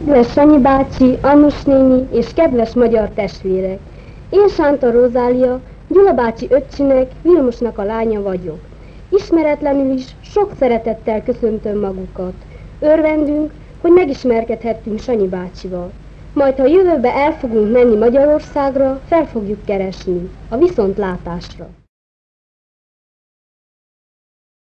Kedves Sanyi bácsi, Annus néni és kedves magyar testvérek! Én Sánta Rozália, Gyula bácsi öccsinek, Vilmosnak a lánya vagyok. Ismeretlenül is sok szeretettel köszöntöm magukat. Örvendünk, hogy megismerkedhettünk Sanyi bácsival. Majd, ha jövőbe el fogunk menni Magyarországra, fel fogjuk keresni. A viszontlátásra!